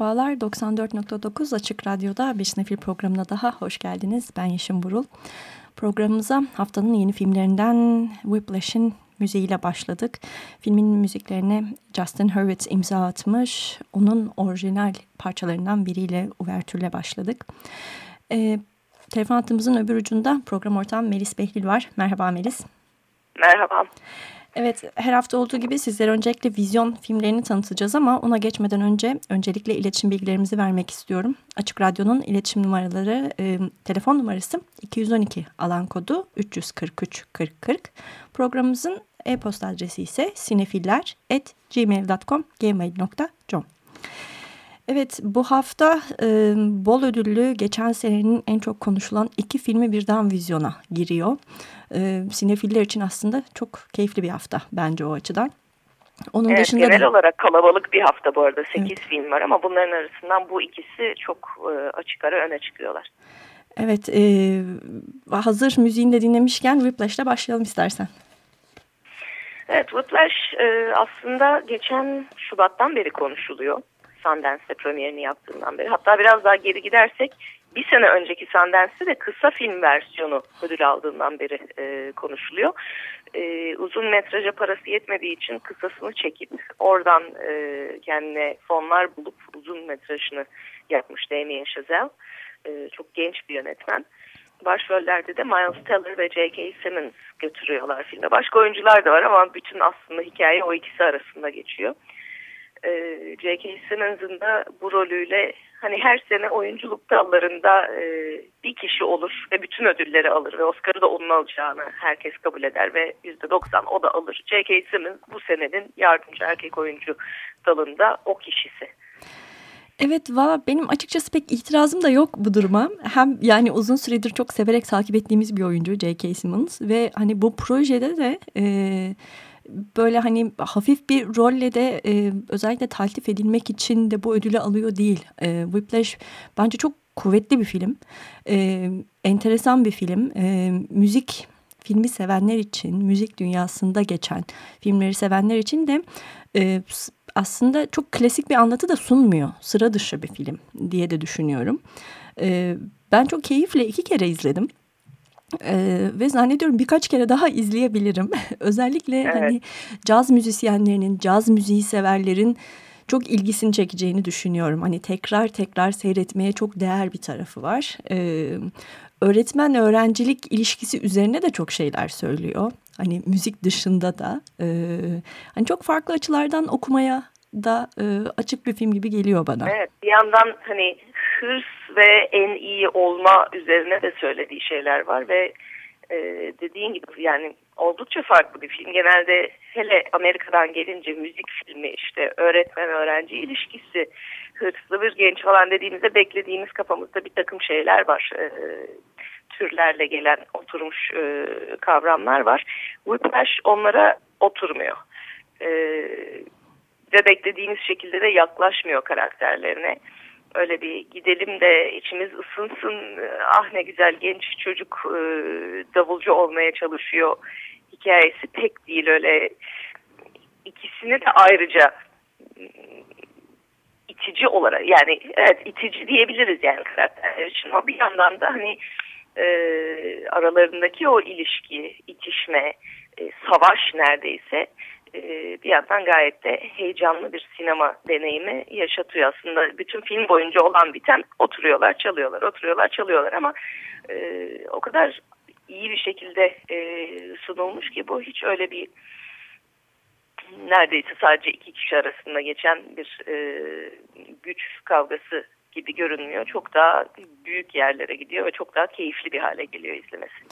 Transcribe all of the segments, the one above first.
Merhabalar, 94.9 Açık Radyo'da bir sinefil programına daha hoş geldiniz. Ben Yeşim Burul. Programımıza haftanın yeni filmlerinden Whiplash'in müziğiyle başladık. Filmin müziklerine Justin Hurwitz imza atmış. Onun orijinal parçalarından biriyle uvertürle başladık. Ee, telefon hattımızın öbür ucunda program ortağım Melis Behlil var. Merhaba Melis. Merhaba. Evet her hafta olduğu gibi sizlere öncelikle vizyon filmlerini tanıtacağız ama ona geçmeden önce öncelikle iletişim bilgilerimizi vermek istiyorum. Açık Radyo'nun iletişim numaraları e, telefon numarası 212 alan kodu 343 40 40. Programımızın e-posta adresi ise sinefiller.gmail.com gmail.com Evet bu hafta e, bol ödüllü geçen senenin en çok konuşulan iki filmi birden vizyona giriyor. E, sinefiller için aslında çok keyifli bir hafta bence o açıdan. Onun evet, dışında genel da... olarak kalabalık bir hafta bu arada. Sekiz evet. film var ama bunların arasından bu ikisi çok e, açık ara öne çıkıyorlar. Evet e, hazır müziğini de dinlemişken Whiplash'la başlayalım istersen. Evet, Whiplash e, aslında geçen Şubat'tan beri konuşuluyor. Sundance'de premierini yaptığından beri. Hatta biraz daha geri gidersek bir sene önceki Sundance'de de kısa film versiyonu ödül aldığından beri e, konuşuluyor. E, uzun metraja parası yetmediği için kısasını çekip oradan e, kendine fonlar bulup uzun metrajını yapmış Damien Chazelle. E, çok genç bir yönetmen. Başrollerde de Miles Teller ve J.K. Simmons götürüyorlar filmde. Başka oyuncular da var ama bütün aslında hikaye o ikisi arasında geçiyor. Ee, J.K. Simmons'ın da bu rolüyle hani her sene oyunculuk dallarında e, bir kişi olur ve bütün ödülleri alır ve Oscar'ı da onun alacağını herkes kabul eder ve %90 o da alır. J.K. Simmons bu senenin yardımcı erkek oyuncu dalında o kişisi. Evet valla benim açıkçası pek itirazım da yok bu duruma. Hem yani uzun süredir çok severek takip ettiğimiz bir oyuncu J.K. Simmons ve hani bu projede de e, böyle hani hafif bir rolle de e, özellikle taltif edilmek için de bu ödülü alıyor değil. E, Whiplash bence çok kuvvetli bir film. E, enteresan bir film. E, müzik filmi sevenler için, müzik dünyasında geçen filmleri sevenler için de e, aslında çok klasik bir anlatı da sunmuyor. Sıra dışı bir film diye de düşünüyorum. E, ben çok keyifle iki kere izledim. Ee, ve zannediyorum birkaç kere daha izleyebilirim. Özellikle evet. hani caz müzisyenlerinin, caz müziği severlerin çok ilgisini çekeceğini düşünüyorum. Hani tekrar tekrar seyretmeye çok değer bir tarafı var. Ee, öğretmen öğrencilik ilişkisi üzerine de çok şeyler söylüyor. Hani müzik dışında da e, hani çok farklı açılardan okumaya da e, açık bir film gibi geliyor bana. Evet bir yandan hani hırs ve en iyi olma üzerine de söylediği şeyler var ve e, dediğin gibi yani oldukça farklı bir film. Genelde hele Amerika'dan gelince müzik filmi işte öğretmen öğrenci ilişkisi hırslı bir genç falan dediğimizde beklediğimiz kafamızda bir takım şeyler var. E, türlerle gelen oturmuş e, kavramlar var. Whiplash onlara oturmuyor. E, ve beklediğimiz şekilde de yaklaşmıyor karakterlerine. Öyle bir gidelim de içimiz ısınsın, ah ne güzel genç çocuk e, davulcu olmaya çalışıyor hikayesi. Pek değil öyle. ikisini de ayrıca itici olarak yani evet itici diyebiliriz yani karakterler için. Ama bir yandan da hani e, aralarındaki o ilişki, itişme, e, savaş neredeyse e, bir yandan gayet de heyecanlı bir sinema deneyimi yaşatıyor aslında. Bütün film boyunca olan biten oturuyorlar, çalıyorlar, oturuyorlar, çalıyorlar ama e, o kadar iyi bir şekilde e, sunulmuş ki bu hiç öyle bir neredeyse sadece iki kişi arasında geçen bir e, güç kavgası gibi görünmüyor. Çok daha büyük yerlere gidiyor ve çok daha keyifli bir hale geliyor izlemesi.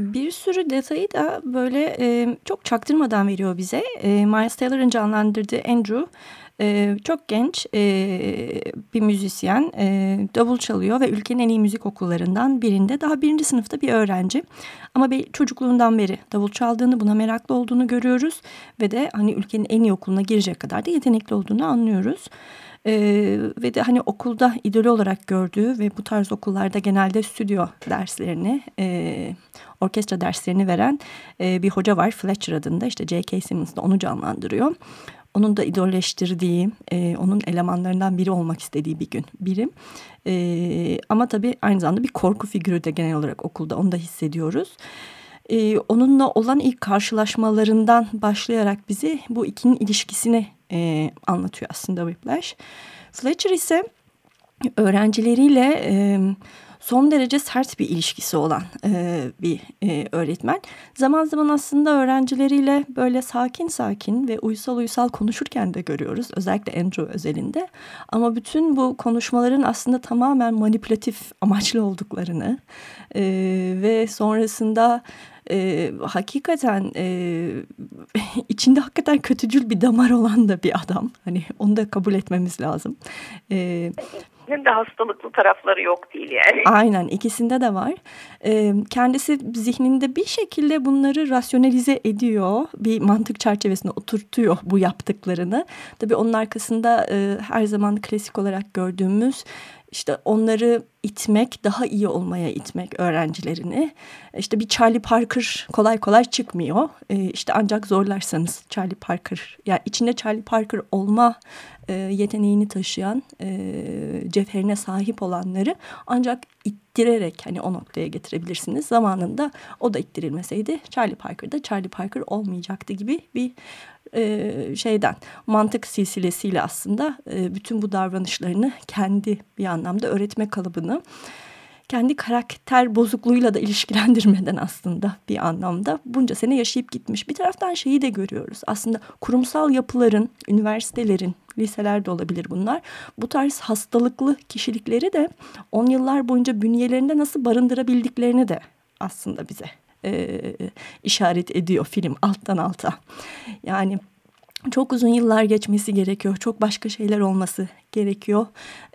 Bir sürü detayı da böyle e, çok çaktırmadan veriyor bize. E, Miles Taylor'ın canlandırdığı Andrew e, çok genç e, bir müzisyen. E, davul çalıyor ve ülkenin en iyi müzik okullarından birinde. Daha birinci sınıfta bir öğrenci. Ama bir çocukluğundan beri davul çaldığını, buna meraklı olduğunu görüyoruz. Ve de hani ülkenin en iyi okuluna girecek kadar da yetenekli olduğunu anlıyoruz. Ee, ve de hani okulda idolü olarak gördüğü ve bu tarz okullarda genelde stüdyo derslerini, e, orkestra derslerini veren e, bir hoca var. Fletcher adında işte J.K. Simmons da onu canlandırıyor. Onun da idolleştirdiği, e, onun elemanlarından biri olmak istediği bir gün birim. E, ama tabii aynı zamanda bir korku figürü de genel olarak okulda onu da hissediyoruz. E, onunla olan ilk karşılaşmalarından başlayarak bizi bu ikinin ilişkisini e, anlatıyor aslında Whiplash. Fletcher ise öğrencileriyle e, son derece sert bir ilişkisi olan e, bir e, öğretmen. Zaman zaman aslında öğrencileriyle böyle sakin sakin ve uysal uysal konuşurken de görüyoruz. Özellikle Andrew özelinde. Ama bütün bu konuşmaların aslında tamamen manipülatif amaçlı olduklarını e, ve sonrasında e, hakikaten e, içinde hakikaten kötücül bir damar olan da bir adam. Hani onu da kabul etmemiz lazım. E, ikisinin de hastalıklı tarafları yok değil yani. Aynen ikisinde de var. Ee, kendisi zihninde bir şekilde bunları rasyonalize ediyor. Bir mantık çerçevesine oturtuyor bu yaptıklarını. Tabii onun arkasında e, her zaman klasik olarak gördüğümüz işte onları itmek, daha iyi olmaya itmek öğrencilerini. İşte bir Charlie Parker kolay kolay çıkmıyor. Ee, işte ancak zorlarsanız Charlie Parker, yani içinde Charlie Parker olma e, yeteneğini taşıyan, e, cevherine sahip olanları ancak ittirerek hani o noktaya getirebilirsiniz. Zamanında o da ittirilmeseydi Charlie Parker da Charlie Parker olmayacaktı gibi bir e, şeyden mantık silsilesiyle aslında e, bütün bu davranışlarını kendi bir anlamda öğretme kalıbını kendi karakter bozukluğuyla da ilişkilendirmeden aslında bir anlamda bunca sene yaşayıp gitmiş. Bir taraftan şeyi de görüyoruz. Aslında kurumsal yapıların, üniversitelerin, liseler de olabilir bunlar. Bu tarz hastalıklı kişilikleri de on yıllar boyunca bünyelerinde nasıl barındırabildiklerini de aslında bize e, işaret ediyor film alttan alta. Yani çok uzun yıllar geçmesi gerekiyor. Çok başka şeyler olması gerekiyor.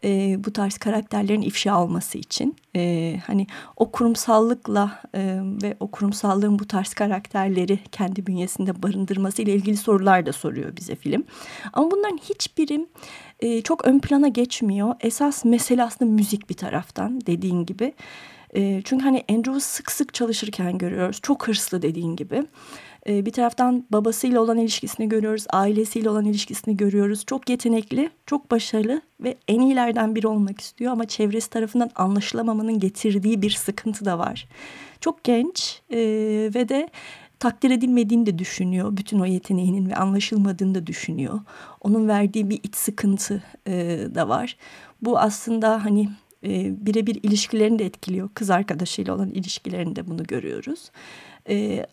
E, bu tarz karakterlerin ifşa olması için. E, hani o kurumsallıkla e, ve o kurumsallığın bu tarz karakterleri kendi bünyesinde barındırması ile ilgili sorular da soruyor bize film. Ama bunların hiçbiri e, çok ön plana geçmiyor. Esas mesele aslında müzik bir taraftan dediğin gibi. E, çünkü hani Andrew'u sık sık çalışırken görüyoruz. Çok hırslı dediğin gibi. E, bir taraftan babasıyla olan ilişkisini görüyoruz. Ailesiyle olan ilişkisini görüyoruz. Çok yetenekli, çok başarılı ve en iyilerden biri olmak istiyor. Ama çevresi tarafından anlaşılamamanın getirdiği bir sıkıntı da var. Çok genç e, ve de takdir edilmediğini de düşünüyor. Bütün o yeteneğinin ve anlaşılmadığını da düşünüyor. Onun verdiği bir iç sıkıntı e, da var. Bu aslında hani e, birebir ilişkilerini de etkiliyor. Kız arkadaşıyla olan ilişkilerinde bunu görüyoruz. E,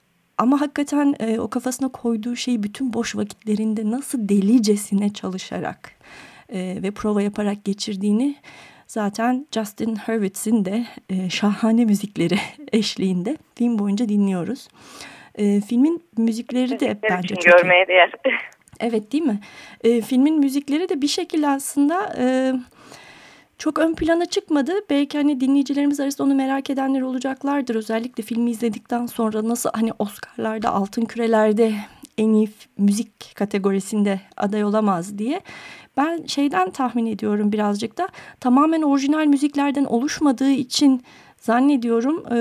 ama hakikaten e, o kafasına koyduğu şeyi bütün boş vakitlerinde nasıl delicesine çalışarak e, ve prova yaparak geçirdiğini zaten Justin Hurwitz'in de e, şahane müzikleri eşliğinde film boyunca dinliyoruz. E, filmin müzikleri de bence çok görmeye değer. Evet değil mi? E, filmin müzikleri de bir şekilde aslında... E, çok ön plana çıkmadı. Belki hani dinleyicilerimiz arasında onu merak edenler olacaklardır. Özellikle filmi izledikten sonra nasıl hani Oscar'larda, Altın Küreler'de en iyi müzik kategorisinde aday olamaz diye. Ben şeyden tahmin ediyorum birazcık da tamamen orijinal müziklerden oluşmadığı için zannediyorum e,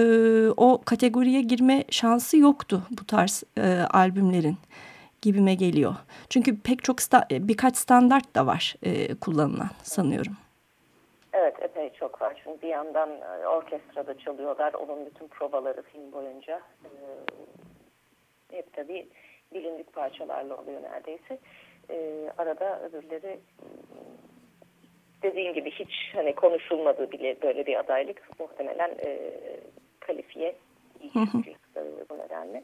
o kategoriye girme şansı yoktu bu tarz e, albümlerin gibime geliyor. Çünkü pek çok sta birkaç standart da var e, kullanılan sanıyorum. Evet epey çok var. Çünkü bir yandan e, orkestrada çalıyorlar. Onun bütün provaları film boyunca e, hep tabii bilindik parçalarla oluyor neredeyse. E, arada öbürleri dediğim gibi hiç hani konuşulmadığı bile böyle bir adaylık muhtemelen e, kalifiye değil bu nedenle.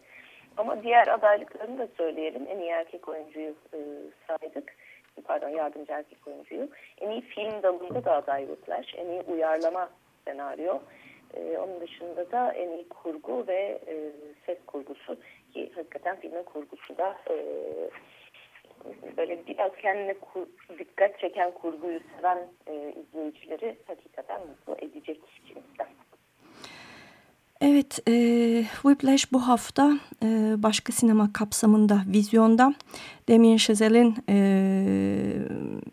Ama diğer adaylıklarını da söyleyelim. En iyi erkek oyuncuyu e, saydık pardon yardımcı erkek oyuncuyu. En iyi film dalında da aday Whiplash. En iyi uyarlama senaryo. Ee, onun dışında da en iyi kurgu ve e, ses kurgusu ki hakikaten filmin kurgusu da e, böyle biraz kendine kur, dikkat çeken kurguyu seven e, izleyicileri hakikaten mutlu edecek cinsten. Evet, e, Whiplash bu hafta e, başka sinema kapsamında vizyonda Damien Chazelle'in e,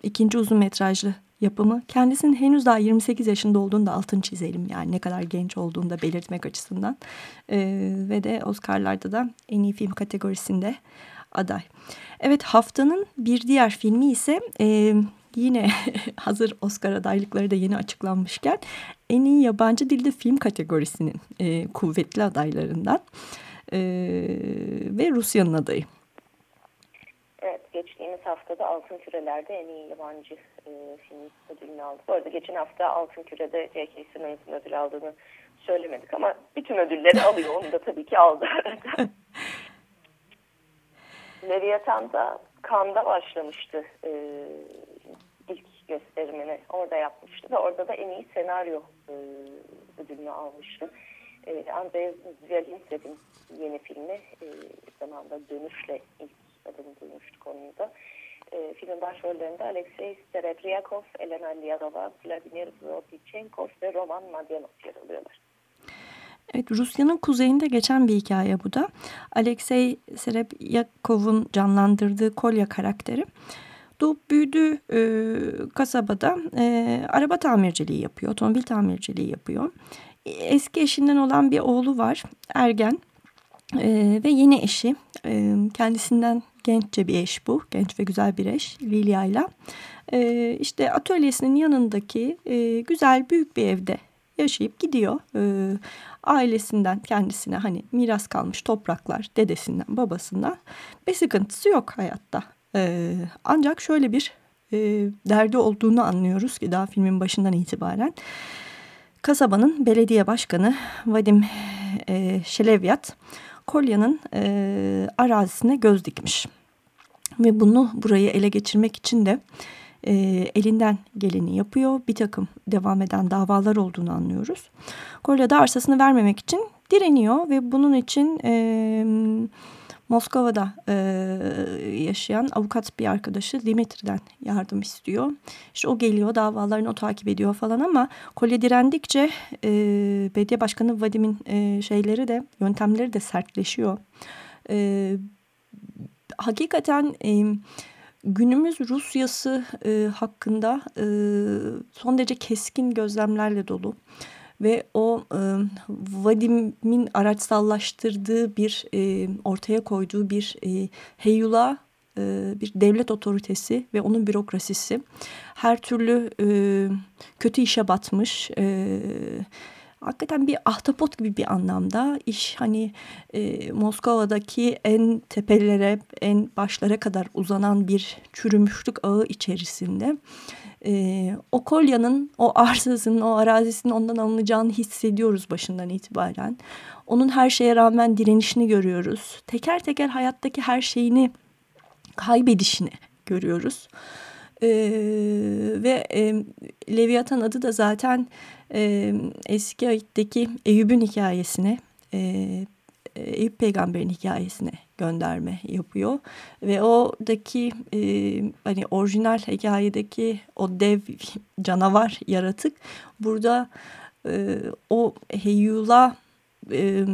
ikinci uzun metrajlı yapımı. Kendisinin henüz daha 28 yaşında olduğunu da altın çizelim. Yani ne kadar genç olduğunu da belirtmek açısından. E, ve de Oscar'larda da en iyi film kategorisinde aday. Evet haftanın bir diğer filmi ise... E, yine hazır Oscar adaylıkları da yeni açıklanmışken en iyi yabancı dilde film kategorisinin e, kuvvetli adaylarından e, ve Rusya'nın adayı. Evet, geçtiğimiz haftada Altın Küreler'de en iyi yabancı e, film ödülünü aldı. Bu arada geçen hafta Altın Küre'de J.K. Simmons'ın ödül aldığını söylemedik ama bütün ödülleri alıyor. Onu da tabii ki aldı. Leviathan da Cannes'da başlamıştı e, gösterimini orada yapmıştı ve orada da en iyi senaryo e, ödülünü almıştı. E, Andrei Zvialintsev'in yeni filmi e, zamanda Dönüş'le ilk adını duymuştuk onun da. E, filmin başrollerinde Alexey Serebryakov, Elena Lyarova, Vladimir Zlotichenkov ve Roman Madyanov yer alıyorlar. Evet, Rusya'nın kuzeyinde geçen bir hikaye bu da. Alexey Serebyakov'un canlandırdığı Kolya karakteri doğup büyüdüğü e, kasabada e, araba tamirciliği yapıyor, otomobil tamirciliği yapıyor. Eski eşinden olan bir oğlu var, ergen e, ve yeni eşi. E, kendisinden genççe bir eş bu, genç ve güzel bir eş Lilia ile. E, işte atölyesinin yanındaki e, güzel büyük bir evde yaşayıp gidiyor. E, ailesinden kendisine hani miras kalmış topraklar dedesinden babasından bir sıkıntısı yok hayatta. E, ancak şöyle bir e, derdi olduğunu anlıyoruz ki daha filmin başından itibaren. Kasabanın belediye başkanı Vadim e, Şelevyat Kolya'nın e, arazisine göz dikmiş. Ve bunu burayı ele geçirmek için de e, elinden geleni yapıyor. Bir takım devam eden davalar olduğunu anlıyoruz. Kolya da arsasını vermemek için direniyor ve bunun için e, Moskova'da e, yaşayan avukat bir arkadaşı Dimitri'den yardım istiyor. İşte o geliyor davalarını o takip ediyor falan ama Kolya direndikçe e, belediye başkanı Vadim'in e, şeyleri de yöntemleri de sertleşiyor. E, hakikaten... E, günümüz Rusyası e, hakkında e, son derece keskin gözlemlerle dolu ve o e, Vadim'in araçsallaştırdığı bir e, ortaya koyduğu bir e, heyula e, bir devlet otoritesi ve onun bürokrasisi. Her türlü e, kötü işe batmış e, hakikaten bir ahtapot gibi bir anlamda iş hani e, Moskova'daki en tepelere en başlara kadar uzanan bir çürümüşlük ağı içerisinde e, o kolyanın o arsasının o arazisinin ondan alınacağını hissediyoruz başından itibaren. Onun her şeye rağmen direnişini görüyoruz. Teker teker hayattaki her şeyini kaybedişini görüyoruz. Ee, ve e, Leviathan adı da zaten e, eski ayetteki Eyüp'ün hikayesine, e, Eyüp peygamberin hikayesine gönderme yapıyor. Ve oradaki e, hani orijinal hikayedeki o dev canavar yaratık burada e, o heyula e,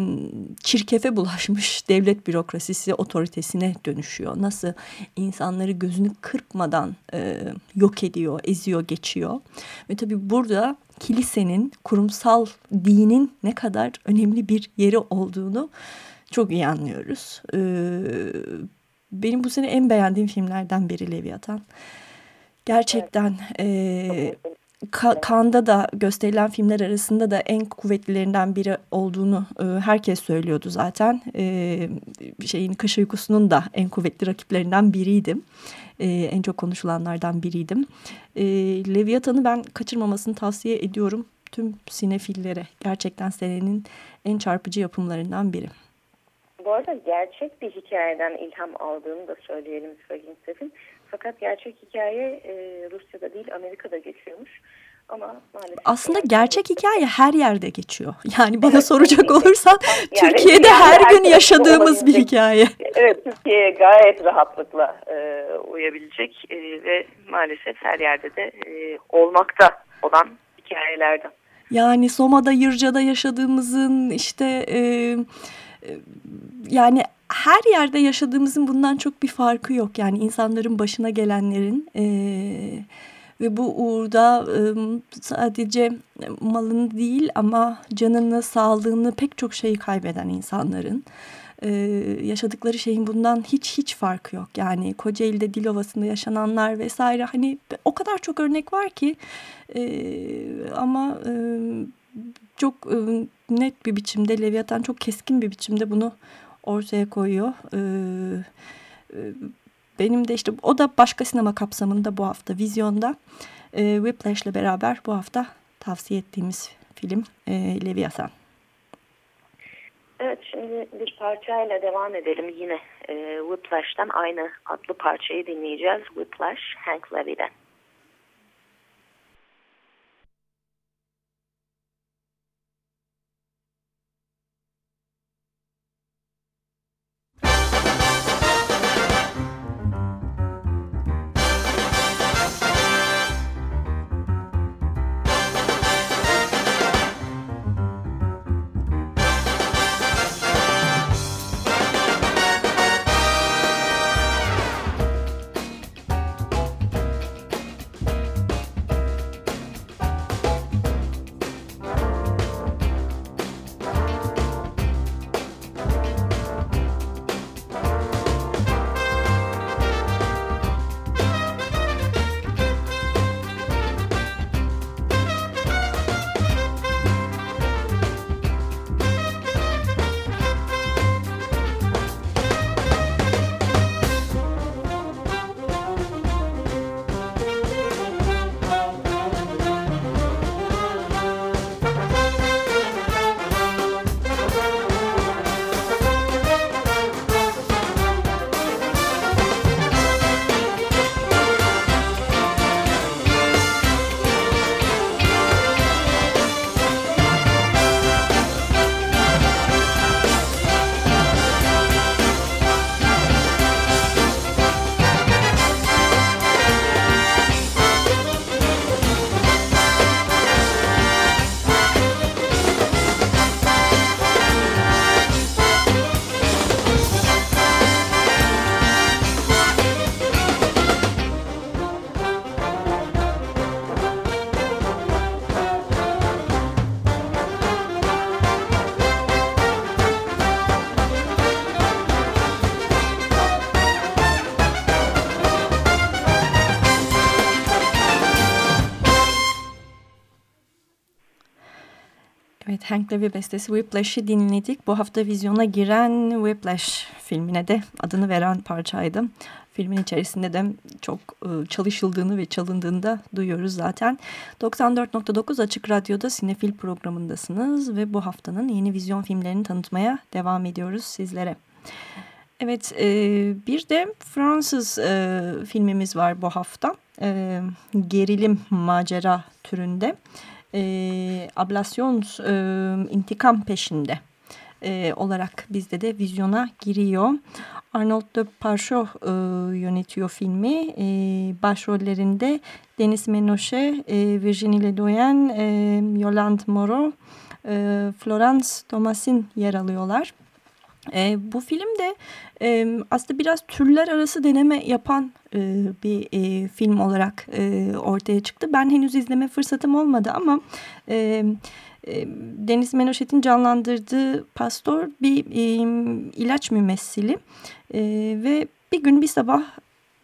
çirkefe bulaşmış devlet bürokrasisi otoritesine dönüşüyor. Nasıl insanları gözünü kırpmadan e, yok ediyor, eziyor, geçiyor. Ve tabii burada kilisenin, kurumsal dinin ne kadar önemli bir yeri olduğunu çok iyi anlıyoruz. E, benim bu sene en beğendiğim filmlerden biri Leviathan. Gerçekten... Evet. E, Kanda da gösterilen filmler arasında da en kuvvetlilerinden biri olduğunu e, herkes söylüyordu zaten. E, şeyin Kış Uykusu'nun da en kuvvetli rakiplerinden biriydim. E, en çok konuşulanlardan biriydim. E, Leviathan'ı ben kaçırmamasını tavsiye ediyorum tüm sinefillere. Gerçekten senenin en çarpıcı yapımlarından biri. Bu arada gerçek bir hikayeden ilham aldığını da söyleyelim Sef'in. Fakat gerçek hikaye e, Rusya'da değil Amerika'da geçiyormuş. Ama maalesef Aslında gerçek hikaye her yerde geçiyor. Yani bana evet, soracak olursan yani Türkiye'de her gün yaşadığımız bir hikaye. Evet Türkiye'ye gayet rahatlıkla e, uyabilecek e, ve maalesef her yerde de e, olmakta olan hikayelerden. Yani Soma'da, Yırca'da yaşadığımızın işte e, e, yani her yerde yaşadığımızın bundan çok bir farkı yok. Yani insanların başına gelenlerin e, ve bu uğurda e, sadece malını değil ama canını, sağlığını pek çok şeyi kaybeden insanların e, yaşadıkları şeyin bundan hiç hiç farkı yok. Yani Kocaeli'de Dilovası'nda yaşananlar vesaire hani o kadar çok örnek var ki e, ama e, çok e, net bir biçimde Leviathan çok keskin bir biçimde bunu ortaya koyuyor. Ee, e, benim de işte o da başka sinema kapsamında bu hafta vizyonda. E, Whiplash'le beraber bu hafta tavsiye ettiğimiz film e, Leviathan. Evet şimdi bir parçayla devam edelim yine e, Whiplash'tan aynı adlı parçayı dinleyeceğiz. Whiplash Hank Levy'den. Evet Levy bestesi Whiplash'ı dinledik. Bu hafta vizyona giren Whiplash filmine de adını veren parçaydı. Filmin içerisinde de çok e, çalışıldığını ve çalındığını da duyuyoruz zaten. 94.9 Açık Radyo'da Sinefil programındasınız ve bu haftanın yeni vizyon filmlerini tanıtmaya devam ediyoruz sizlere. Evet e, bir de Fransız e, filmimiz var bu hafta. Gerilim macera türünde e, ablasyon e, intikam peşinde e, olarak bizde de vizyona giriyor. Arnold de Parchot e, yönetiyor filmi. E, başrollerinde Denis Menochet, e, Virginie Ledoyen, e, Yolande Moreau, e, Florence Thomasin yer alıyorlar. E, bu film de e, aslında biraz türler arası deneme yapan e, bir e, film olarak e, ortaya çıktı. Ben henüz izleme fırsatım olmadı ama e, e, Deniz Menoşet'in canlandırdığı pastor bir e, ilaç mümessili e, ve bir gün bir sabah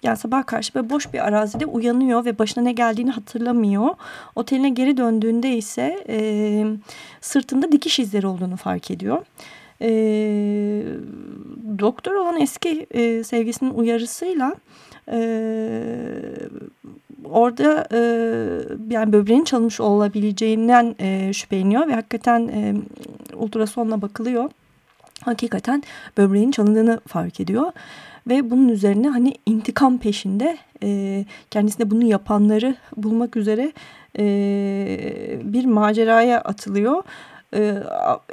yani sabah karşı böyle boş bir arazide uyanıyor ve başına ne geldiğini hatırlamıyor. Oteline geri döndüğünde ise e, sırtında dikiş izleri olduğunu fark ediyor. E, doktor olan eski e, sevgisinin uyarısıyla e, orada e, yani böbreğin çalınmış olabileceğinden e, şüpheleniyor ve hakikaten e, ultrasonla bakılıyor. Hakikaten böbreğin çalındığını fark ediyor ve bunun üzerine hani intikam peşinde e, kendisine bunu yapanları bulmak üzere e, bir maceraya atılıyor. Ee,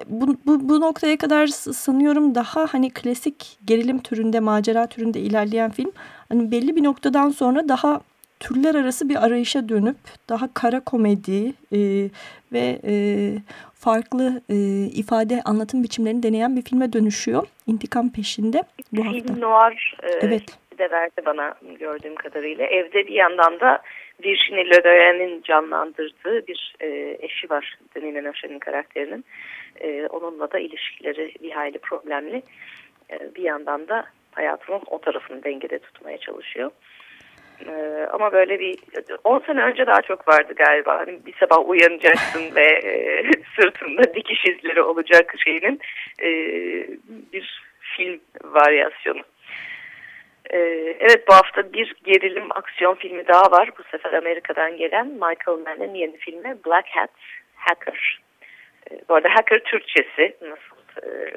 bu, bu, bu noktaya kadar sanıyorum daha hani klasik gerilim türünde, macera türünde ilerleyen film hani belli bir noktadan sonra daha türler arası bir arayışa dönüp daha kara komedi e, ve e, farklı e, ifade anlatım biçimlerini deneyen bir filme dönüşüyor. İntikam peşinde bu Film hafta. noir e, evet. de verdi bana gördüğüm kadarıyla. Evde bir yandan da Virginie Ledoyen'in canlandırdığı bir e, eşi var Denis Menochet'in karakterinin. E, onunla da ilişkileri bir hayli problemli. E, bir yandan da hayatının o tarafını dengede tutmaya çalışıyor. Ee, ama böyle bir 10 sene önce daha çok vardı galiba. Hani bir sabah uyanacaksın ve e, sırtında dikiş izleri olacak şeyinin e, bir film varyasyonu. Ee, evet bu hafta bir gerilim aksiyon filmi daha var. Bu sefer Amerika'dan gelen Michael Mann'in yeni filmi Black Hat Hacker. Ee, bu arada hacker Türkçesi nasıl e,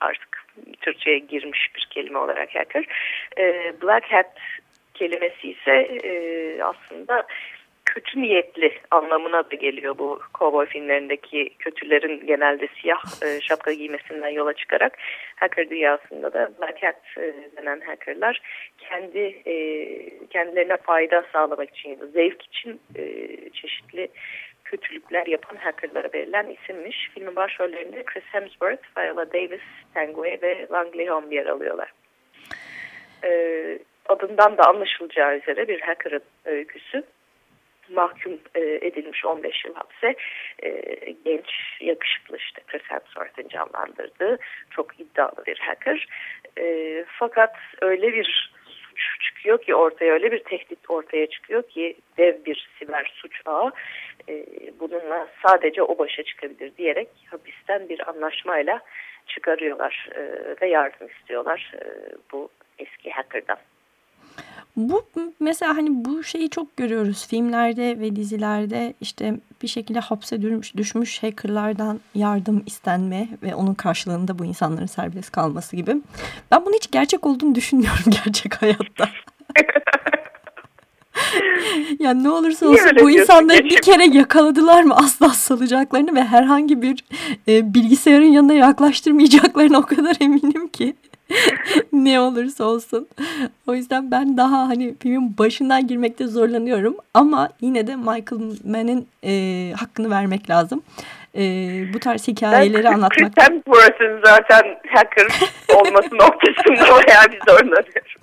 artık Türkçe'ye girmiş bir kelime olarak hacker. Ee, Black Hat kelimesi ise e, aslında kötü niyetli anlamına da geliyor bu kovboy filmlerindeki kötülerin genelde siyah e, şapka giymesinden yola çıkarak hacker dünyasında da black hat e, denen hackerlar kendi e, kendilerine fayda sağlamak için ya da zevk için e, çeşitli kötülükler yapan hackerlara verilen isimmiş. Filmin başrollerinde Chris Hemsworth, Viola Davis, Tanguay ve Langley Holm yer alıyorlar. E, adından da anlaşılacağı üzere bir hacker'ın öyküsü mahkum e, edilmiş 15 yıl hapse e, genç yakışıklı işte Chris Hemsworth'ın canlandırdığı çok iddialı bir hacker. E, fakat öyle bir suç çıkıyor ki ortaya öyle bir tehdit ortaya çıkıyor ki dev bir siber suç ağı e, bununla sadece o başa çıkabilir diyerek hapisten bir anlaşmayla çıkarıyorlar e, ve yardım istiyorlar e, bu eski hacker'dan. Bu mesela hani bu şeyi çok görüyoruz filmlerde ve dizilerde işte bir şekilde hapse düşmüş, düşmüş hackerlardan yardım istenme ve onun karşılığında bu insanların serbest kalması gibi. Ben bunu hiç gerçek olduğunu düşünmüyorum gerçek hayatta. yani ne olursa olsun bu insanları bir kere yakaladılar mı asla salacaklarını ve herhangi bir e, bilgisayarın yanına yaklaştırmayacaklarını o kadar eminim ki. ne olursa olsun. O yüzden ben daha hani filmin başından girmekte zorlanıyorum. Ama yine de Michael Mann'in e, hakkını vermek lazım. E, bu tarz hikayeleri ben, anlatmak. Chris Hemsworth'ın zaten hacker olması noktasında bayağı bir zorlanıyorum.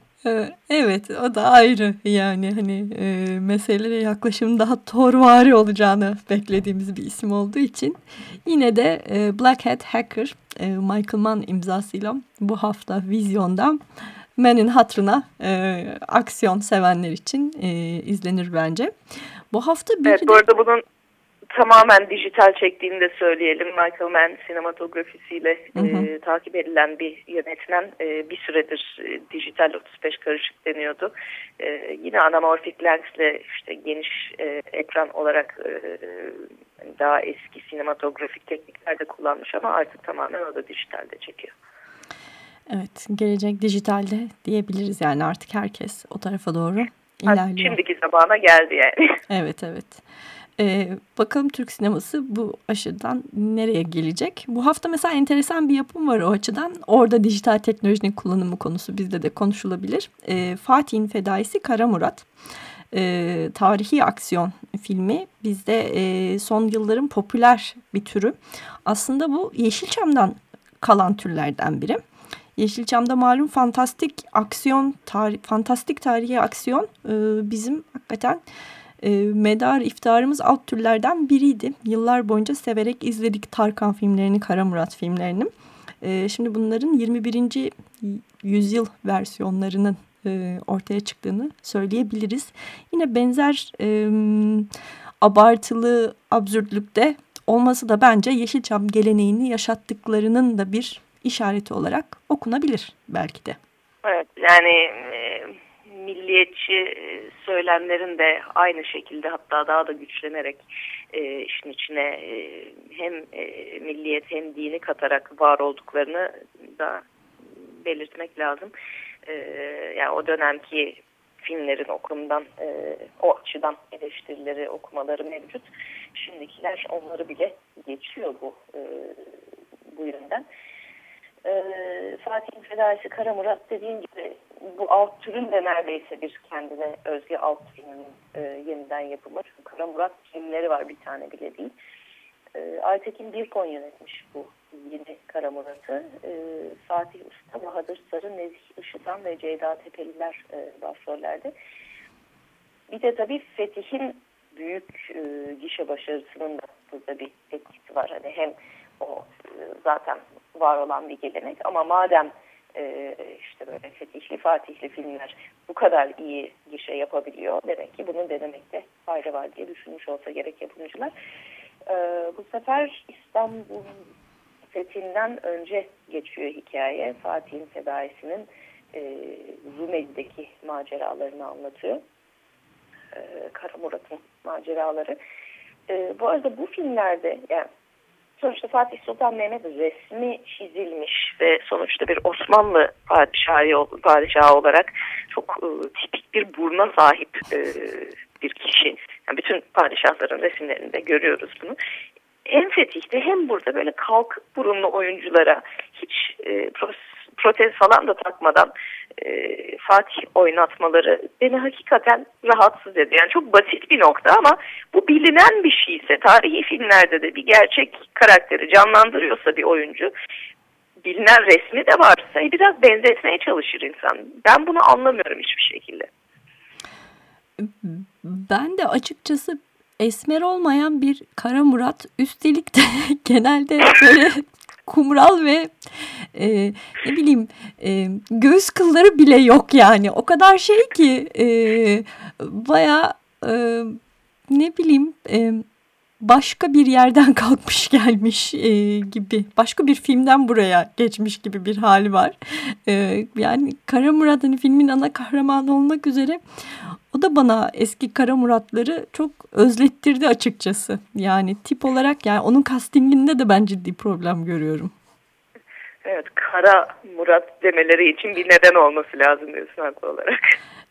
Ee, evet o da ayrı yani hani e, meselelere yaklaşım daha torvari olacağını beklediğimiz bir isim olduğu için yine de e, Black Hat Hacker e, Michael Mann imzasıyla bu hafta vizyonda Mann'in hatrına e, aksiyon sevenler için e, izlenir bence. Bu hafta bir evet, de... Bu arada bunun tamamen dijital çektiğini de söyleyelim. Michael Mann sinematografisiyle hı hı. E, takip edilen bir yönetmen. E, bir süredir e, dijital 35 karışık deniyordu. E, yine anamorfik lensle işte geniş e, ekran olarak e, daha eski sinematografik teknikler de kullanmış ama artık tamamen o da dijitalde çekiyor. Evet, gelecek dijitalde diyebiliriz yani artık herkes o tarafa doğru ilerliyor. Şimdiki zamana geldi yani. Evet, evet. Ee, bakalım Türk sineması bu aşıdan nereye gelecek? Bu hafta mesela enteresan bir yapım var o açıdan. Orada dijital teknolojinin kullanımı konusu bizde de konuşulabilir. Ee, Fatih'in fedaisi Kara Murat. Ee, tarihi aksiyon filmi bizde e, son yılların popüler bir türü. Aslında bu Yeşilçam'dan kalan türlerden biri. Yeşilçam'da malum fantastik aksiyon, tarih, fantastik tarihi aksiyon e, bizim hakikaten e, medar iftarımız alt türlerden biriydi. Yıllar boyunca severek izledik Tarkan filmlerini, Kara Murat filmlerini. E, şimdi bunların 21. yüzyıl versiyonlarının e, ortaya çıktığını söyleyebiliriz. Yine benzer e, abartılı absürtlükte olması da bence Yeşilçam geleneğini yaşattıklarının da bir işareti olarak okunabilir belki de. Evet yani milliyetçi e, söylemlerin de aynı şekilde hatta daha da güçlenerek e, işin içine e, hem e, milliyet hem dini katarak var olduklarını da belirtmek lazım. E, yani o dönemki filmlerin okumundan e, o açıdan eleştirileri okumaları mevcut. Şimdikiler onları bile geçiyor bu e, bu yönden. E, Fatih'in Fedaisi Kara dediğim gibi bu alt türün de neredeyse bir kendine özgü alt türünün e, yeniden yapımı. Çünkü Kara filmleri var bir tane bile değil. E, Aytekin Birkon yönetmiş bu yeni Kara Murat'ı. E, Fatih Usta, Bahadır Sarı, Nezih Işıtan ve Ceyda Tepeliler e, başrollerde. Bir de tabii Fetih'in büyük e, gişe başarısının da burada bir etkisi var. Hani hem o zaten var olan bir gelenek ama madem e, işte böyle fetihli fatihli filmler bu kadar iyi gişe yapabiliyor. Demek ki bunu denemekte fayda var diye düşünmüş olsa gerek yapımcılar. E, bu sefer İstanbul fethinden önce geçiyor hikaye. Fatih'in fedaisinin e, Rumeli'deki maceralarını anlatıyor. E, Kara Murat'ın maceraları. E, bu arada bu filmlerde yani sonuçta Fatih Sultan Mehmet resmi çizilmiş ve sonuçta bir Osmanlı padişahı, padişahı olarak çok e, tipik bir burna sahip e, bir kişi. Yani bütün padişahların resimlerinde görüyoruz bunu. Hem fetihte hem burada böyle kalk burunlu oyunculara hiç e, protez falan da takmadan e, Fatih oynatmaları beni hakikaten rahatsız ediyor. Yani çok basit bir nokta ama bu bilinen bir şeyse tarihi filmlerde de bir gerçek karakteri canlandırıyorsa bir oyuncu bilinen resmi de varsa e, biraz benzetmeye çalışır insan. Ben bunu anlamıyorum hiçbir şekilde. Ben de açıkçası esmer olmayan bir Kara Murat üstelik de genelde böyle kumral ve e, ne bileyim e, göğüs kılları bile yok yani. O kadar şey ki e, baya e, ne bileyim e, başka bir yerden kalkmış gelmiş e, gibi. Başka bir filmden buraya geçmiş gibi bir hali var. E, yani Kara Murat hani filmin ana kahramanı olmak üzere o da bana eski Kara Muratları çok özlettirdi açıkçası. Yani tip olarak yani onun castinginde de ben ciddi problem görüyorum. Evet Kara Murat demeleri için bir neden olması lazım diyorsun haklı olarak.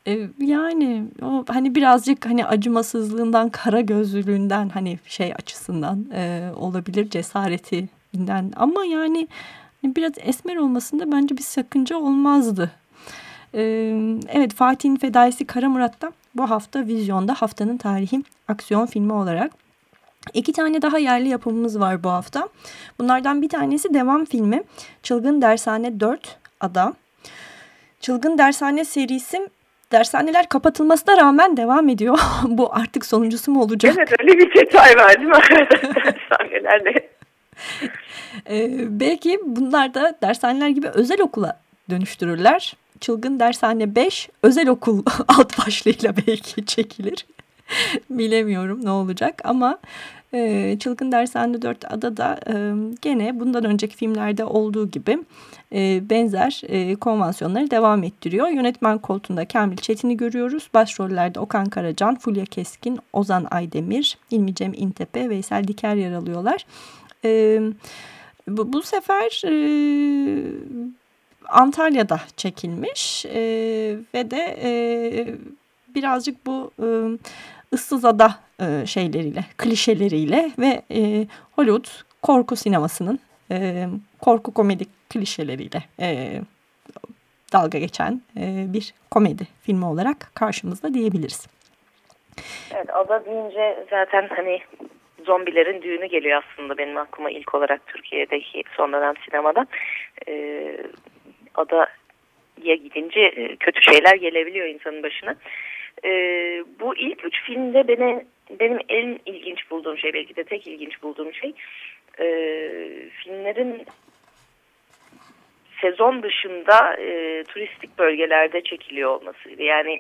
E, yani o hani birazcık hani acımasızlığından, kara gözlülüğünden hani şey açısından e, olabilir cesaretinden ama yani biraz esmer olmasında bence bir sakınca olmazdı. E, evet Fatih'in fedaisi Kara Murat'ta bu hafta vizyonda haftanın tarihi aksiyon filmi olarak. İki tane daha yerli yapımımız var bu hafta. Bunlardan bir tanesi devam filmi Çılgın Dershane 4 Ada. Çılgın Dershane serisi dershaneler kapatılmasına rağmen devam ediyor. Bu artık sonuncusu mu olacak? Evet öyle bir detay var değil mi? dershanelerle. ee, belki bunlar da dershaneler gibi özel okula dönüştürürler. Çılgın Dershane 5 özel okul alt başlığıyla belki çekilir. Bilemiyorum ne olacak ama e, Çılgın Dershane 4 Adada e, gene bundan önceki filmlerde olduğu gibi e, benzer e, konvansiyonları devam ettiriyor. Yönetmen koltuğunda Kamil Çetin'i görüyoruz. Başrollerde Okan Karacan, Fulya Keskin, Ozan Aydemir, İlmi Cem İntepe, Veysel Diker yer alıyorlar. E, bu, sefer Antalya'da çekilmiş ve de birazcık bu ıssız ada e, şeyleriyle, klişeleriyle ve e, Hollywood korku sinemasının e, korku komedi klişeleriyle e, dalga geçen e, bir komedi filmi olarak karşımızda diyebiliriz. Evet, ada deyince zaten hani zombilerin düğünü geliyor aslında benim aklıma ilk olarak Türkiye'deki son dönem sinemada. Ee, adaya gidince e, kötü şeyler gelebiliyor insanın başına. Ee, bu ilk üç filmde beni benim en ilginç bulduğum şey belki de tek ilginç bulduğum şey e, filmlerin sezon dışında e, turistik bölgelerde çekiliyor olması. Yani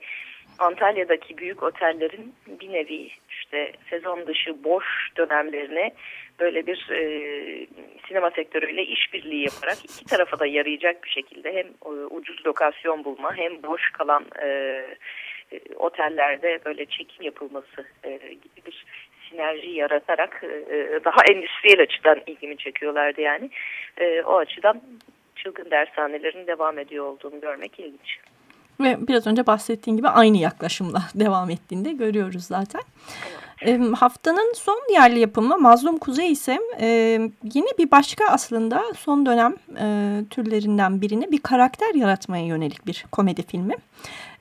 Antalya'daki büyük otellerin bir nevi işte sezon dışı boş dönemlerine böyle bir e, sinema sektörüyle işbirliği yaparak iki tarafa da yarayacak bir şekilde hem e, ucuz lokasyon bulma hem boş kalan e, otellerde böyle çekim yapılması e, gibi bir sinerji yaratarak e, daha endüstriyel açıdan ilgimi çekiyorlardı yani. E, o açıdan çılgın dershanelerin devam ediyor olduğunu görmek ilginç. Ve biraz önce bahsettiğim gibi aynı yaklaşımla devam ettiğinde görüyoruz zaten. Evet. E, haftanın son yerli yapımı Mazlum Kuzey ise e, yine bir başka aslında son dönem e, türlerinden birini bir karakter yaratmaya yönelik bir komedi filmi.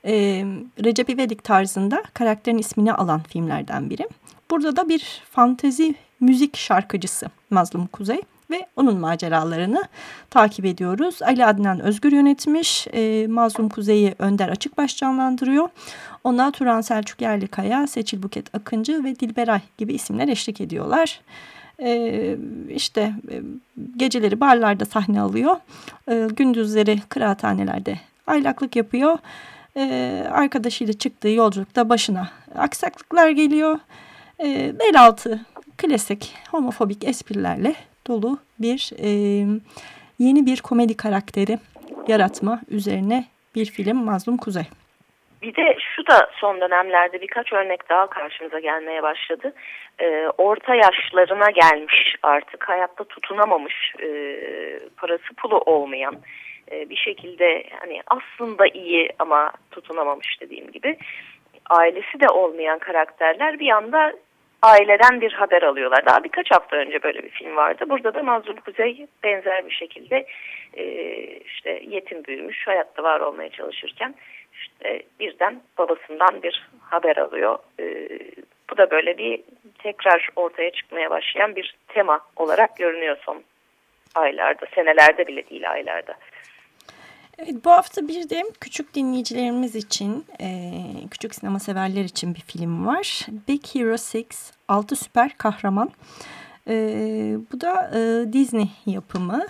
E, Recep İvedik tarzında karakterin ismini alan filmlerden biri. Burada da bir fantezi müzik şarkıcısı Mazlum Kuzey ve onun maceralarını takip ediyoruz. Ali Adnan Özgür yönetmiş. E, Mazlum Kuzey'i Önder Açıkbaş canlandırıyor. Ona Turan Selçuk Yerlikaya, Seçil Buket Akıncı ve Dilberay gibi isimler eşlik ediyorlar. Ee, işte geceleri barlarda sahne alıyor. Ee, gündüzleri kıraathanelerde aylaklık yapıyor. Ee, arkadaşıyla çıktığı yolculukta başına aksaklıklar geliyor. Ee, bel altı klasik homofobik esprilerle dolu bir e, yeni bir komedi karakteri yaratma üzerine bir film Mazlum Kuzey. Bir de şu da son dönemlerde birkaç örnek daha karşımıza gelmeye başladı. E, orta yaşlarına gelmiş artık hayatta tutunamamış e, parası pulu olmayan e, bir şekilde hani aslında iyi ama tutunamamış dediğim gibi ailesi de olmayan karakterler bir anda aileden bir haber alıyorlar. Daha birkaç hafta önce böyle bir film vardı. Burada da Mazlum Kuzey benzer bir şekilde e, işte yetim büyümüş, hayatta var olmaya çalışırken işte birden babasından bir haber alıyor. E, bu da böyle bir tekrar ortaya çıkmaya başlayan bir tema olarak görünüyor son aylarda, senelerde bile değil aylarda. Evet, bu hafta bir de küçük dinleyicilerimiz için, e, küçük sinema severler için bir film var. Big Hero 6, Altı Süper Kahraman. E, bu da e, Disney yapımı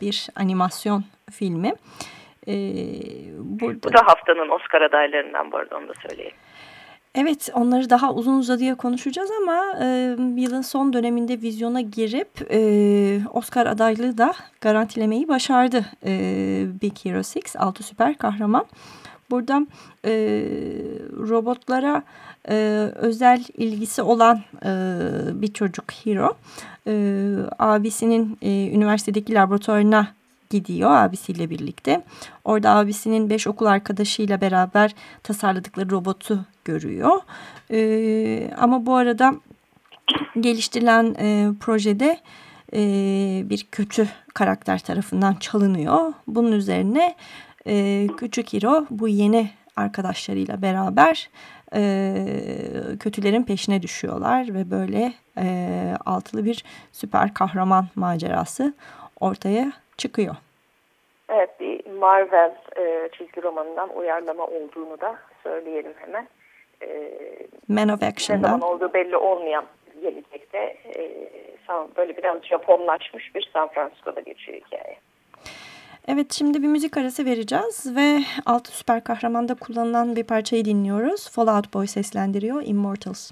bir animasyon filmi. Burada... Bu da haftanın Oscar adaylarından bu arada onu da söyleyeyim. Evet onları daha uzun uzadıya konuşacağız ama e, yılın son döneminde vizyona girip e, Oscar adaylığı da garantilemeyi başardı e, Big Hero 6 altı süper kahraman. Burada e, robotlara e, özel ilgisi olan e, bir çocuk Hero e, abisinin e, üniversitedeki laboratuvarına gidiyor abisiyle birlikte. Orada abisinin beş okul arkadaşıyla beraber tasarladıkları robotu görüyor. E, ama bu arada geliştirilen e, projede e, bir kötü karakter tarafından çalınıyor. Bunun üzerine e, küçük Hiro bu yeni arkadaşlarıyla beraber e, kötülerin peşine düşüyorlar ve böyle e, altılı bir süper kahraman macerası ortaya çıkıyor. Evet bir Marvel e, çizgi romanından uyarlama olduğunu da söyleyelim hemen. E, Man of Action'da. Ne zaman olduğu belli olmayan gelecekte e, böyle biraz Japonlaşmış bir San Francisco'da geçiyor hikaye. Evet şimdi bir müzik arası vereceğiz ve altı süper kahramanda kullanılan bir parçayı dinliyoruz. Fallout Boy seslendiriyor Immortals.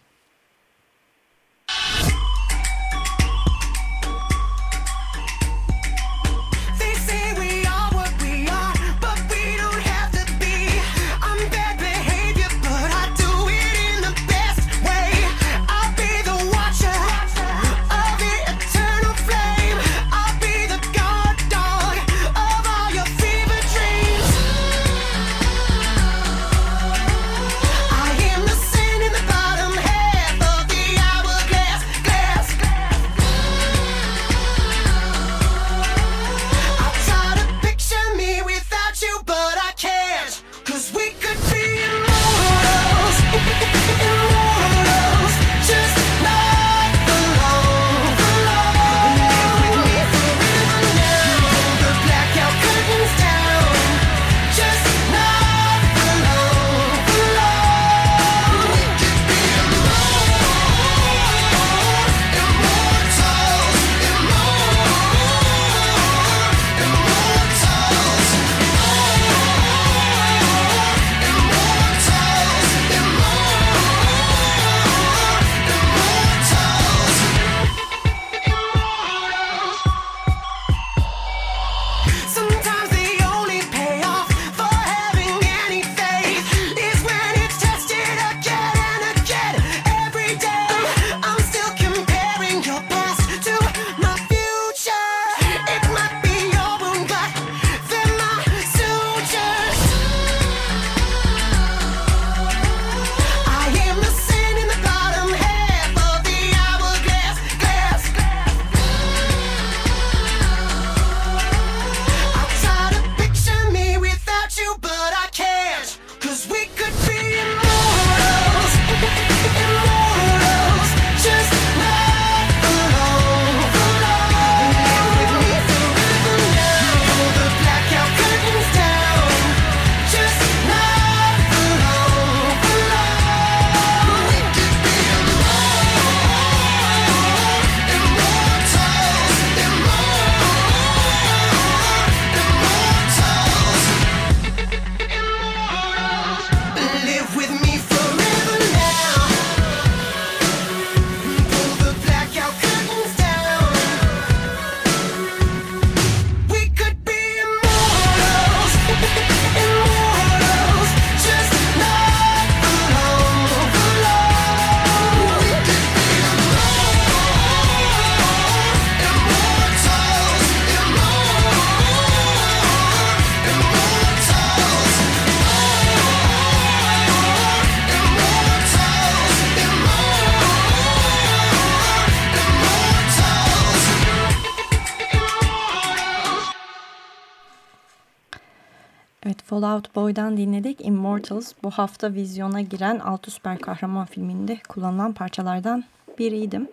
Fallout Boy'dan dinledik. Immortals bu hafta vizyona giren altı süper kahraman filminde kullanılan parçalardan biriydim.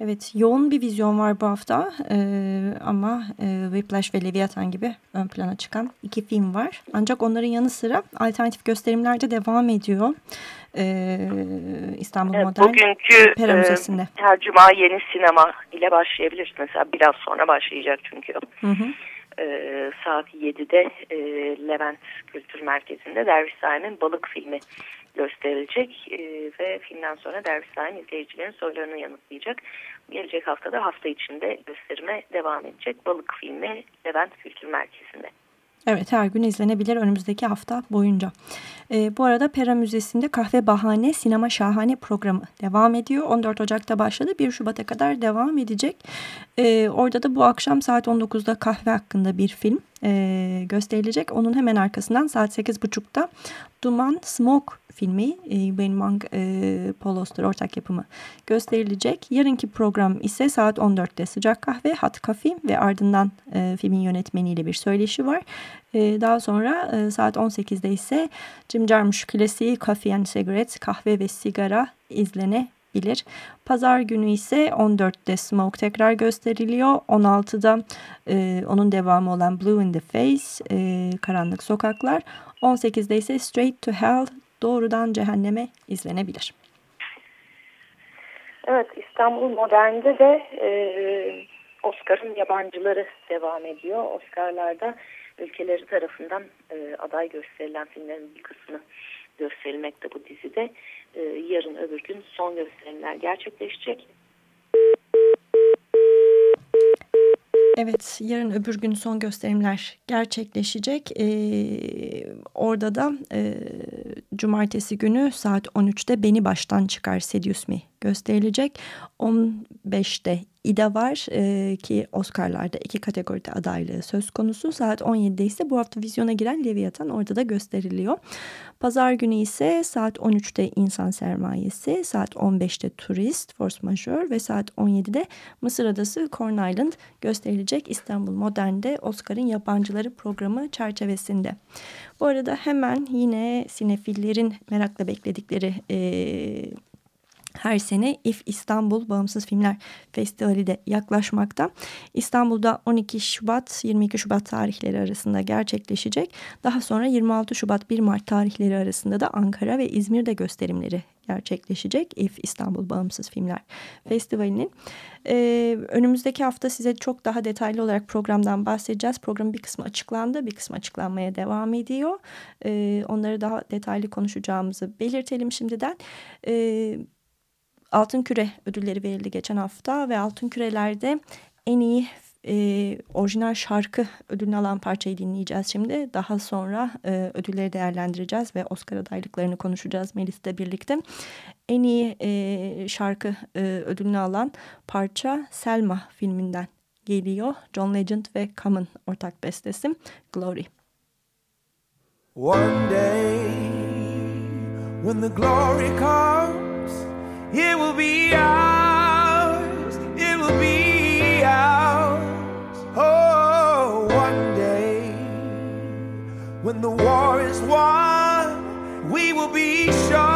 Evet yoğun bir vizyon var bu hafta ee, ama e, Whiplash ve Leviathan gibi ön plana çıkan iki film var. Ancak onların yanı sıra alternatif gösterimler de devam ediyor. Ee, İstanbul evet, Modern Bugünkü Pera e, Müzesi'nde. her cuma yeni sinema ile başlayabilir. Mesela biraz sonra başlayacak çünkü. Hı hı e, saat 7'de e, Levent Kültür Merkezi'nde Derviş Sahin'in Balık filmi gösterilecek e, ve filmden sonra Derviş Sahin izleyicilerin sorularını yanıtlayacak. Gelecek haftada hafta içinde gösterime devam edecek Balık filmi Levent Kültür Merkezi'nde. Evet her gün izlenebilir önümüzdeki hafta boyunca. E, bu arada Pera Müzesi'nde Kahve Bahane Sinema Şahane programı devam ediyor. 14 Ocak'ta başladı 1 Şubat'a kadar devam edecek. E, orada da bu akşam saat 19'da kahve hakkında bir film e, gösterilecek. Onun hemen arkasından saat 8.30'da Duman Smoke filmi e, Ben Mang e, Paul Oster ortak yapımı gösterilecek. Yarınki program ise saat 14'te Sıcak Kahve, Hat Kafi ve ardından e, filmin yönetmeniyle bir söyleşi var. E, daha sonra e, saat 18'de ise Jim Jarmusch klasiği Coffee and Cigarettes, kahve ve sigara izlene bilir. Pazar günü ise 14'te Smoke tekrar gösteriliyor. 16'da e, onun devamı olan Blue in the Face, e, Karanlık Sokaklar. 18'de ise Straight to Hell, Doğrudan Cehenneme izlenebilir. Evet İstanbul Modern'de de e, Oscar'ın yabancıları devam ediyor. Oscar'larda ülkeleri tarafından e, aday gösterilen filmlerin bir kısmı gösterilmekte bu dizide. E, yarın öbür gün son gösterimler gerçekleşecek. Evet, yarın öbür gün son gösterimler gerçekleşecek. Ee, orada da e, cumartesi günü saat 13'te Beni Baştan Çıkar Seduce Me gösterilecek. 15'te İda var e, ki Oscar'larda iki kategoride adaylığı söz konusu. Saat 17'de ise bu hafta vizyona giren Leviathan orada da gösteriliyor. Pazar günü ise saat 13'te İnsan Sermayesi, saat 15'te Turist, Force Majeure ve saat 17'de Mısır Adası Corn Island gösterilecek İstanbul Modern'de Oscar'ın yabancıları programı çerçevesinde. Bu arada hemen yine sinefillerin merakla bekledikleri e, her sene İF İstanbul Bağımsız Filmler Festivali de yaklaşmakta. İstanbul'da 12 Şubat 22 Şubat tarihleri arasında gerçekleşecek. Daha sonra 26 Şubat 1 Mart tarihleri arasında da Ankara ve İzmir'de gösterimleri gerçekleşecek İF İstanbul Bağımsız Filmler Festivali'nin. Ee, önümüzdeki hafta size çok daha detaylı olarak programdan bahsedeceğiz. Programın bir kısmı açıklandı, bir kısmı açıklanmaya devam ediyor. Ee, onları daha detaylı konuşacağımızı belirtelim şimdiden. Ee, Altın Küre ödülleri verildi geçen hafta ve Altın Küreler'de en iyi e, orijinal şarkı ödülünü alan parçayı dinleyeceğiz şimdi. Daha sonra e, ödülleri değerlendireceğiz ve Oscar adaylıklarını konuşacağız Melis'le birlikte. En iyi e, şarkı e, ödülünü alan parça Selma filminden geliyor. John Legend ve Common ortak bestesi Glory. One day when the glory comes It will be ours. It will be ours. Oh, one day when the war is won, we will be sure.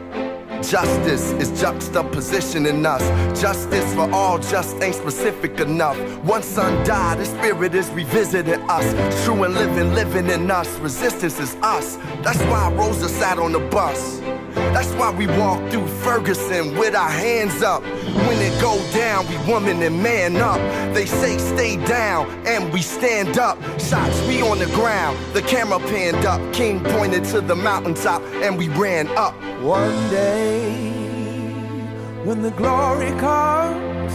Justice is juxtaposition in us. Justice for all just ain't specific enough. One son died, the spirit is revisiting us. True and living, living in us. Resistance is us. That's why Rosa sat on the bus. That's why we walked through Ferguson with our hands up. When it go down, we woman and man up. They say stay down, and we stand up. Shots we on the ground, the camera panned up. King pointed to the mountaintop, and we ran up. One day, when the glory comes,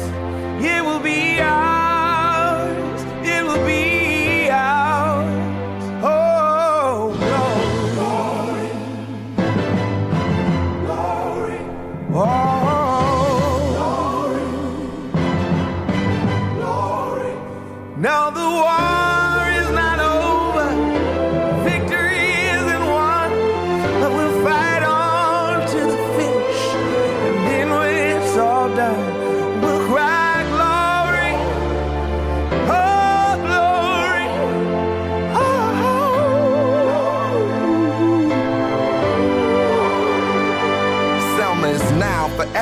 it will be ours. It will be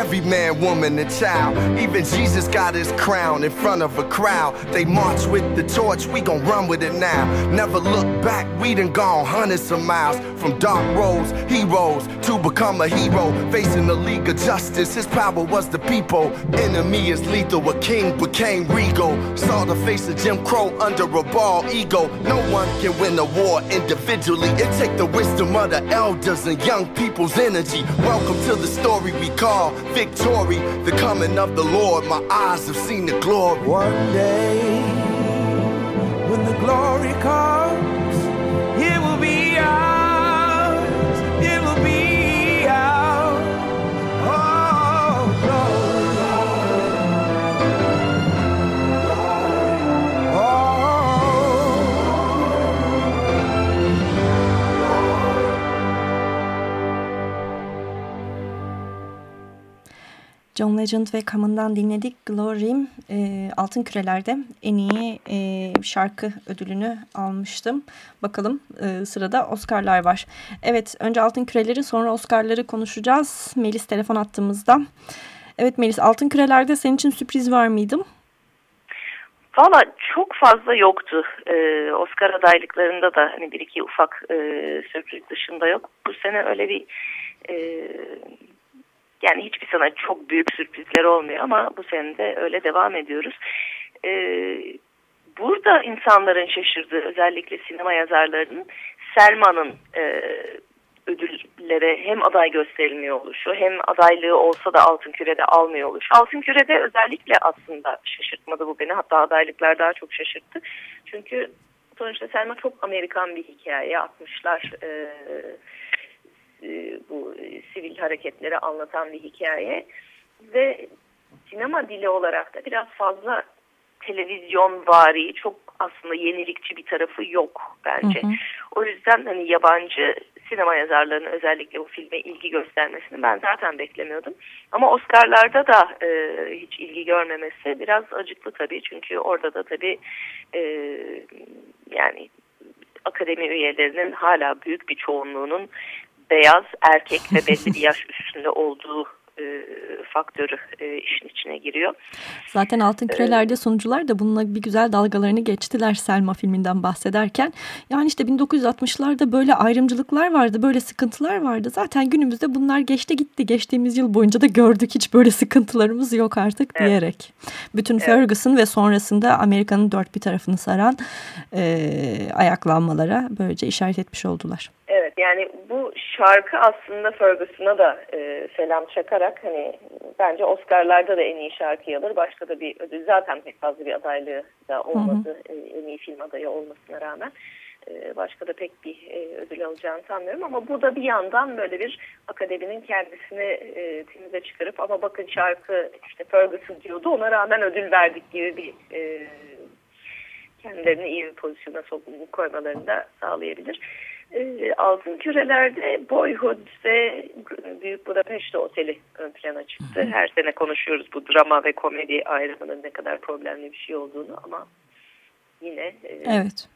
every man, woman, and child. Even Jesus got his crown in front of a crowd. They march with the torch, we gon' run with it now. Never look back, we done gone hundreds of miles. From dark roads, heroes, to become a hero. Facing the League of Justice, his power was the people. Enemy is lethal, a king became regal. Saw the face of Jim Crow under a ball ego. No one can win a war individually. It take the wisdom of the elders and young people's energy. Welcome to the story we call victory. The coming of the Lord, my eyes have seen the glory. One day, when the glory comes, John Legend ve Common'dan dinledik. Glory'm e, Altın Küreler'de en iyi e, şarkı ödülünü almıştım. Bakalım e, sırada Oscar'lar var. Evet önce Altın Küreleri sonra Oscar'ları konuşacağız. Melis telefon attığımızda. Evet Melis Altın Küreler'de senin için sürpriz var mıydım? Valla çok fazla yoktu. Ee, Oscar adaylıklarında da hani bir iki ufak e, sürpriz dışında yok. Bu sene öyle bir e, yani hiçbir sana çok büyük sürprizler olmuyor ama bu sene de öyle devam ediyoruz. Ee, burada insanların şaşırdığı özellikle sinema yazarlarının Selma'nın e, ödüllere hem aday gösterilmiyor oluşu hem adaylığı olsa da Altın Küre'de almıyor oluş. Altın Küre'de özellikle aslında şaşırtmadı bu beni. Hatta adaylıklar daha çok şaşırttı. Çünkü sonuçta Selma çok Amerikan bir hikaye. 60'lar e, e, bu sivil hareketleri anlatan bir hikaye. Ve sinema dili olarak da biraz fazla televizyon vari çok aslında yenilikçi bir tarafı yok bence. Hı hı. O yüzden hani yabancı sinema yazarlarının özellikle bu filme ilgi göstermesini ben zaten beklemiyordum. Ama Oscar'larda da e, hiç ilgi görmemesi biraz acıklı tabii. Çünkü orada da tabii e, yani akademi üyelerinin hala büyük bir çoğunluğunun beyaz erkek ve belli bir yaş üstünde olduğu e, faktörü e, işin içine giriyor. Zaten Altın Küreler'de sunucular da bununla bir güzel dalgalarını geçtiler Selma filminden bahsederken. Yani işte 1960'larda böyle ayrımcılıklar vardı, böyle sıkıntılar vardı. Zaten günümüzde bunlar geçti gitti. Geçtiğimiz yıl boyunca da gördük hiç böyle sıkıntılarımız yok artık evet. diyerek. Bütün evet. Ferguson ve sonrasında Amerika'nın dört bir tarafını saran e, ayaklanmalara böylece işaret etmiş oldular. Yani bu şarkı aslında Ferguson'a da e, selam çakarak hani bence Oscar'larda da en iyi şarkıyı alır. Başka da bir ödül zaten pek fazla bir adaylığı da olmadı. Hı hı. E, en iyi film adayı olmasına rağmen. E, başka da pek bir e, ödül alacağını sanmıyorum ama bu da bir yandan böyle bir akademinin kendisini e, temize çıkarıp ama bakın şarkı işte Ferguson diyordu ona rağmen ödül verdik gibi bir e, kendilerini iyi bir pozisyona koymalarını da sağlayabilir. E, altın kürelerde Boyhood ve Büyük Budapeşte Oteli ön plana çıktı. Hı hı. Her sene konuşuyoruz bu drama ve komedi ayrımının ne kadar problemli bir şey olduğunu ama yine... E, evet.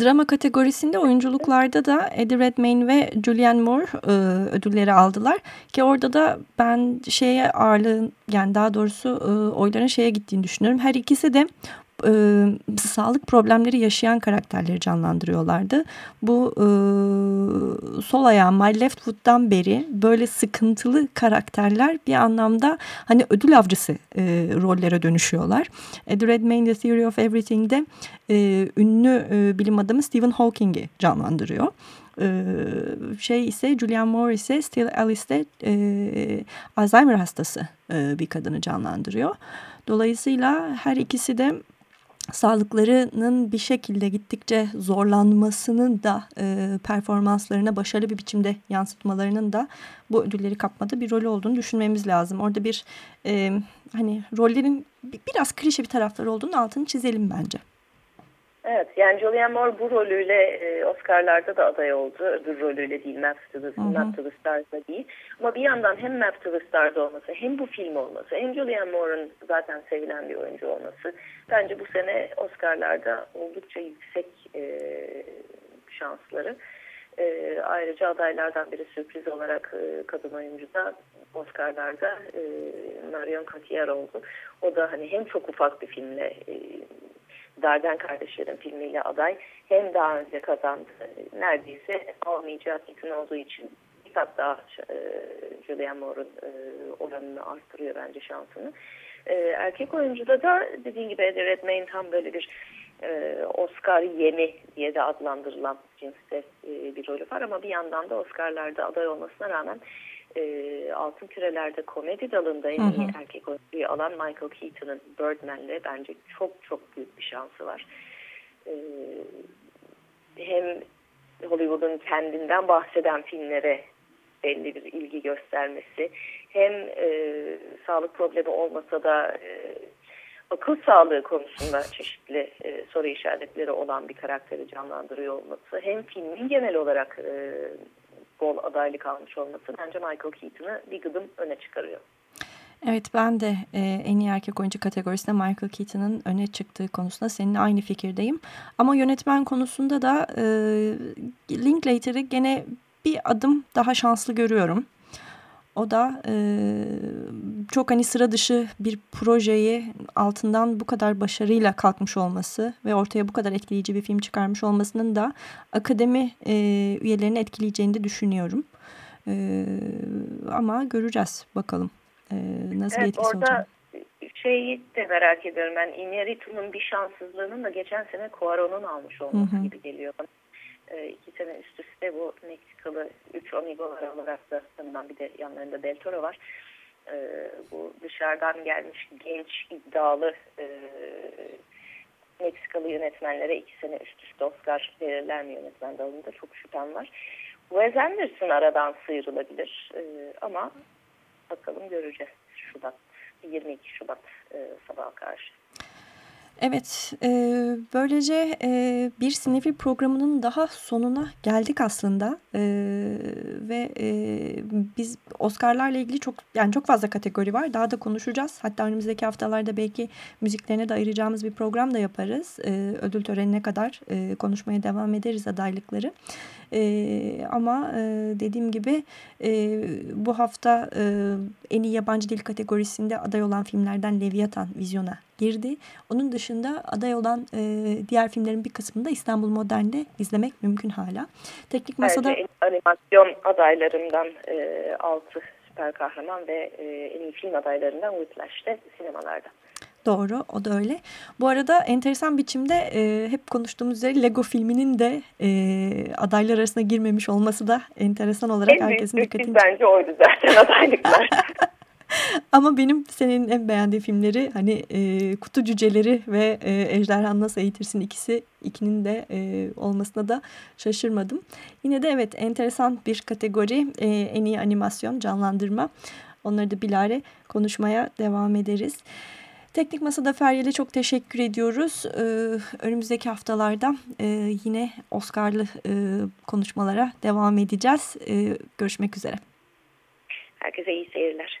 Drama kategorisinde oyunculuklarda da Eddie Redmayne ve Julianne Moore e, ödülleri aldılar. Ki orada da ben şeye ağırlığın yani daha doğrusu e, oyların şeye gittiğini düşünüyorum. Her ikisi de e, sağlık problemleri yaşayan karakterleri canlandırıyorlardı. Bu e, sol ayağım My Left Foot'tan beri böyle sıkıntılı karakterler bir anlamda hani ödül avcısı e, rollere dönüşüyorlar. The Redmayne The Theory of Everything'de e, ünlü e, bilim adamı Stephen Hawking'i canlandırıyor şey ise Julianne Moore ise Still Alice'de e, Alzheimer hastası e, bir kadını canlandırıyor. Dolayısıyla her ikisi de sağlıklarının bir şekilde gittikçe zorlanmasının da e, performanslarına başarılı bir biçimde yansıtmalarının da bu ödülleri kapmada bir rolü olduğunu düşünmemiz lazım. Orada bir e, hani rollerin biraz klişe bir tarafları olduğunu altını çizelim bence. Evet yani Julianne Moore bu rolüyle e, Oscar'larda da aday oldu. Öbür rolüyle değil Map to the, Map to the Stars'da değil. Ama bir yandan hem Map to the Stars'da olması hem bu film olması hem Julianne Moore'un zaten sevilen bir oyuncu olması bence bu sene Oscar'larda oldukça yüksek e, şansları. E, ayrıca adaylardan biri sürpriz olarak e, kadın oyuncu da Oscar'larda e, Marion Cotillard oldu. O da hani hem çok ufak bir filmle e, Darden Kardeşlerin filmiyle aday. Hem daha önce kazandı. Neredeyse almayacağı kesin olduğu için bir kat daha e, Julianne Moore'un e, oranını arttırıyor bence şansını. E, erkek oyuncuda da dediğim gibi Eddie Redmayne tam böyle bir e, Oscar yeni diye de adlandırılan cinste e, bir rolü var ama bir yandan da Oscar'larda aday olmasına rağmen e, altın kürelerde komedi dalında en iyi erkek oyuncuyu alan Michael Keaton'ın Birdman'le bence çok çok büyük bir şansı var. E, hem Hollywood'un kendinden bahseden filmlere belli bir ilgi göstermesi hem e, sağlık problemi olmasa da e, akıl sağlığı konusunda çeşitli e, soru işaretleri olan bir karakteri canlandırıyor olması hem filmin genel olarak e, bol adaylık almış olması bence Michael Keaton'ı bir gıdım öne çıkarıyor. Evet ben de e, en iyi erkek oyuncu kategorisinde Michael Keaton'ın öne çıktığı konusunda seninle aynı fikirdeyim. Ama yönetmen konusunda da e, Linklater'ı gene bir adım daha şanslı görüyorum. O da e, çok hani sıra dışı bir projeyi altından bu kadar başarıyla kalkmış olması ve ortaya bu kadar etkileyici bir film çıkarmış olmasının da akademi e, üyelerini etkileyeceğini de düşünüyorum. E, ama göreceğiz bakalım e, nasıl evet, bir etkisi orada olacak. Şeyi de merak ediyorum ben Iñárritu'nun bir şanssızlığının da geçen sene Cuarón'un almış olması hı hı. gibi geliyor bana e, iki sene üst üste bu Meksikalı üç amigolar olarak da tanınan bir de yanlarında Del Toro var. E, bu dışarıdan gelmiş genç iddialı e, Meksikalı yönetmenlere iki sene üst üste Oscar verirler mi yönetmen dalında çok şüphem var. Wes Anderson aradan sıyrılabilir e, ama bakalım göreceğiz Şubat 22 Şubat e, sabaha karşı. Evet, e, böylece e, bir sinefil programının daha sonuna geldik aslında e, ve e, biz Oscar'larla ilgili çok yani çok fazla kategori var. Daha da konuşacağız. Hatta önümüzdeki haftalarda belki müziklerine de ayıracağımız bir program da yaparız. E, ödül törenine kadar e, konuşmaya devam ederiz adaylıkları. E, ama e, dediğim gibi e, bu hafta e, en iyi yabancı dil kategorisinde aday olan filmlerden Leviathan vizyona girdi. Onun dışında aday olan e, diğer filmlerin bir kısmını da İstanbul Modern'de izlemek mümkün hala. Teknik Masada... Bence animasyon adaylarından e, 6 süper kahraman ve e, en iyi film adaylarından Whiplash'te sinemalarda. Doğru o da öyle. Bu arada enteresan biçimde e, hep konuştuğumuz üzere Lego filminin de e, adaylar arasına girmemiş olması da enteresan olarak en herkesin dikkatini... bence oydu zaten adaylıklar. Ama benim senin en beğendiği filmleri hani e, Kutu Cüceleri ve e, Ejderhan Nasıl Eğitirsin ikisi ikinin de e, olmasına da şaşırmadım. Yine de evet enteresan bir kategori e, en iyi animasyon canlandırma. Onları da bilare konuşmaya devam ederiz. Teknik Masa'da Feryal'e çok teşekkür ediyoruz. Ee, önümüzdeki haftalarda e, yine Oscar'lı e, konuşmalara devam edeceğiz. Ee, görüşmek üzere. Herkese iyi seyirler.